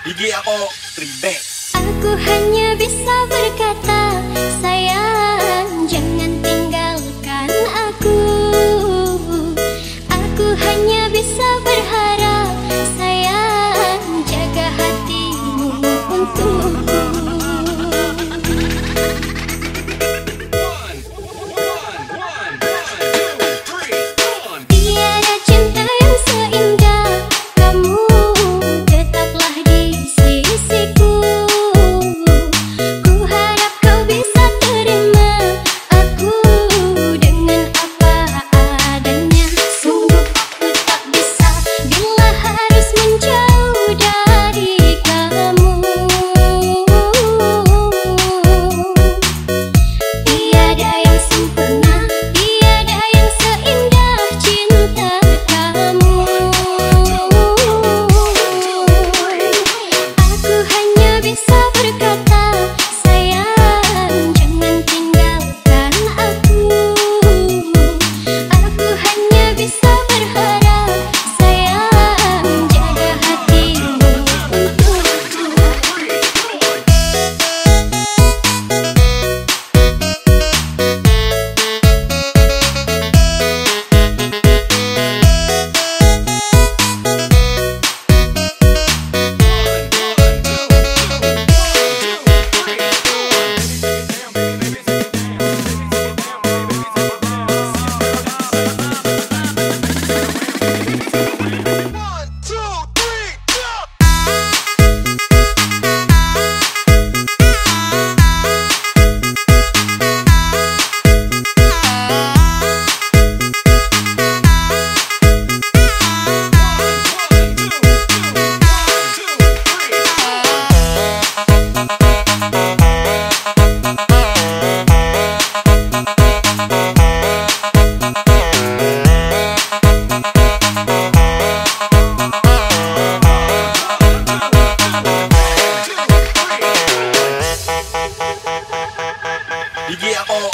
IG aku Aku hanya bisa berkata Yeah.